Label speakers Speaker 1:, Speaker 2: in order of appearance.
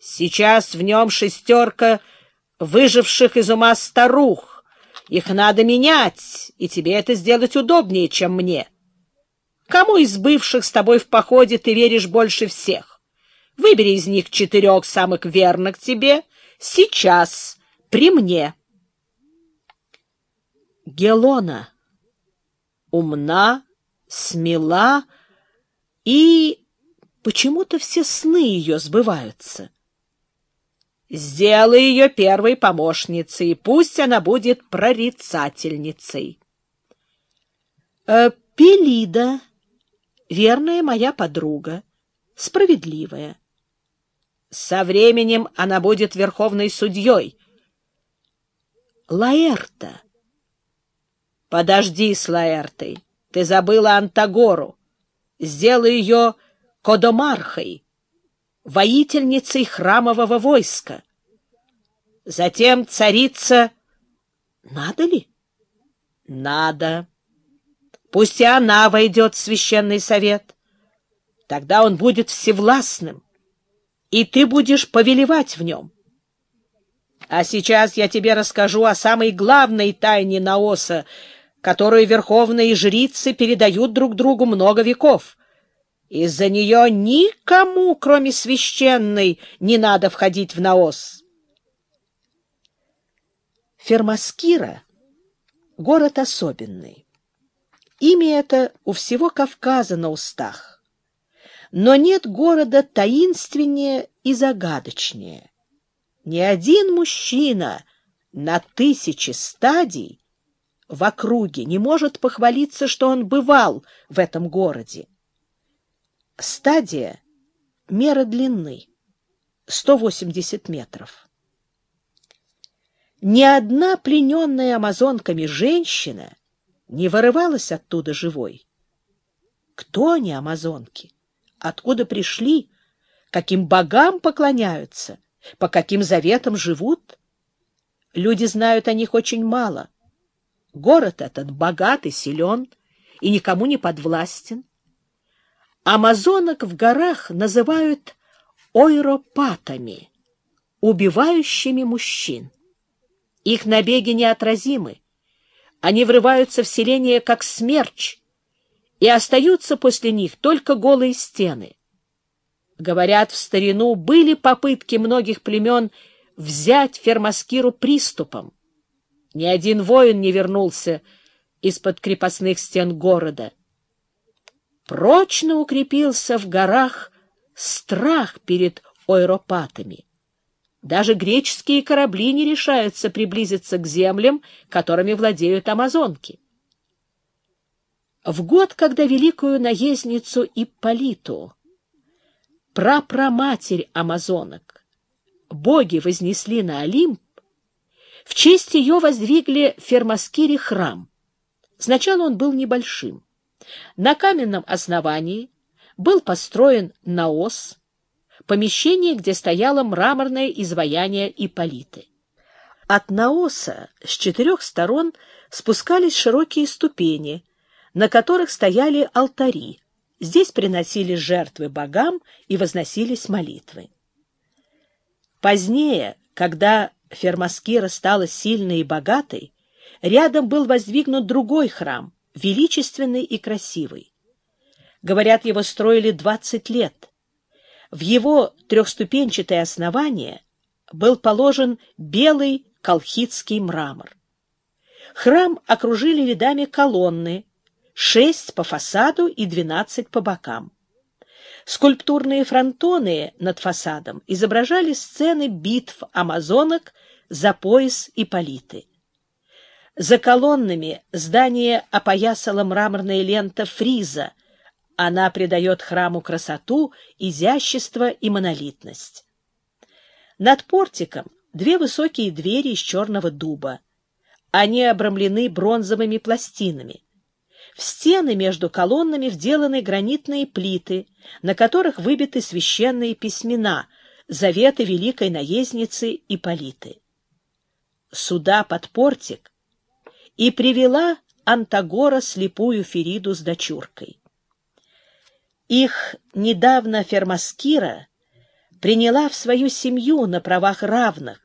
Speaker 1: Сейчас в нем шестерка выживших из ума старух. Их надо менять, и тебе это сделать удобнее, чем мне. Кому из бывших с тобой в походе ты веришь больше всех? Выбери из них четырех самых верных тебе сейчас, при мне. Гелона умна, смела, и почему-то все сны ее сбываются. Сделай ее первой помощницей, пусть она будет прорицательницей. Э, Пелида, верная моя подруга, справедливая. Со временем она будет верховной судьей. Лаэрта. Подожди с Лаэртой. Ты забыла Антагору. Сделай ее Кодомархой, воительницей храмового войска. Затем царица... Надо ли? Надо. Пусть и она войдет в священный совет. Тогда он будет всевластным, и ты будешь повелевать в нем. А сейчас я тебе расскажу о самой главной тайне Наоса, которую верховные жрицы передают друг другу много веков. Из-за нее никому, кроме священной, не надо входить в наос. Фермаскира — город особенный. Имя это у всего Кавказа на устах. Но нет города таинственнее и загадочнее. Ни один мужчина на тысячи стадий в округе не может похвалиться, что он бывал в этом городе. Стадия — мера длины — 180 метров. Ни одна плененная амазонками женщина не вырывалась оттуда живой. Кто они, амазонки? Откуда пришли? Каким богам поклоняются? По каким заветам живут? Люди знают о них очень мало. Город этот богат и силен, и никому не подвластен. Амазонок в горах называют ойропатами, убивающими мужчин. Их набеги неотразимы. Они врываются в селение как смерч, и остаются после них только голые стены. Говорят, в старину были попытки многих племен взять Фермаскиру приступом. Ни один воин не вернулся из-под крепостных стен города прочно укрепился в горах страх перед ойропатами. Даже греческие корабли не решаются приблизиться к землям, которыми владеют амазонки. В год, когда великую наездницу Ипполиту, прапраматерь амазонок, боги вознесли на Олимп, в честь ее воздвигли в Фермаскире храм. Сначала он был небольшим. На каменном основании был построен наос, помещение, где стояло мраморное изваяние Ипполиты. От наоса с четырех сторон спускались широкие ступени, на которых стояли алтари. Здесь приносили жертвы богам и возносились молитвы. Позднее, когда Фермаскира стала сильной и богатой, рядом был воздвигнут другой храм, величественный и красивый. Говорят, его строили 20 лет. В его трехступенчатое основание был положен белый колхидский мрамор. Храм окружили рядами колонны, шесть по фасаду и двенадцать по бокам. Скульптурные фронтоны над фасадом изображали сцены битв амазонок за пояс и политы. За колоннами здание опоясала мраморная лента фриза. Она придает храму красоту, изящество и монолитность. Над портиком две высокие двери из черного дуба. Они обрамлены бронзовыми пластинами. В стены между колоннами вделаны гранитные плиты, на которых выбиты священные письмена, заветы великой наездницы Ипполиты. Сюда под портик и привела Антагора слепую Фериду с дочуркой. Их недавно Фермаскира приняла в свою семью на правах равных,